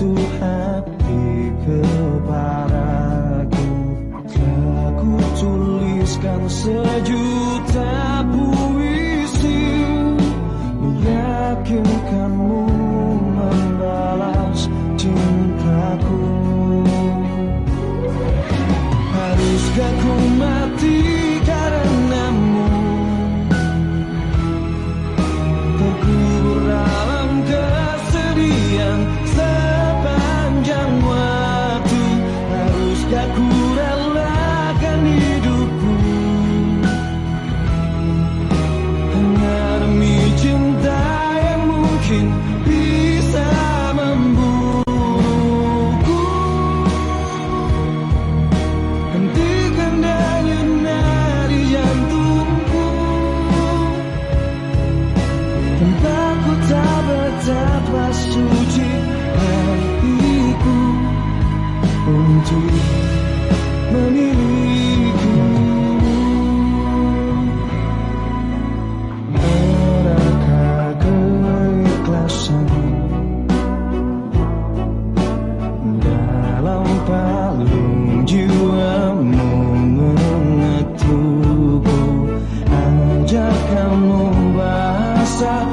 Tuhan hati kepadaku. Aku tuliskan sejuta untuk memilikimu. Adakah keikhlasan. Dalam palung jiwamu mengetubu Ajakkan bahasa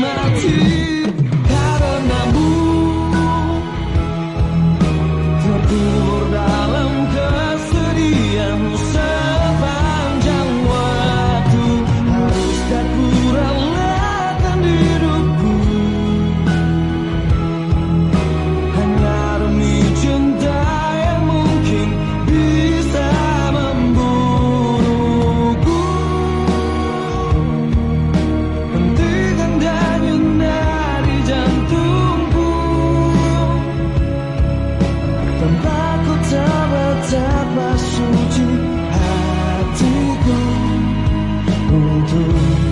my teeth. Cintaku terbatas bersuci hatiku. Untuk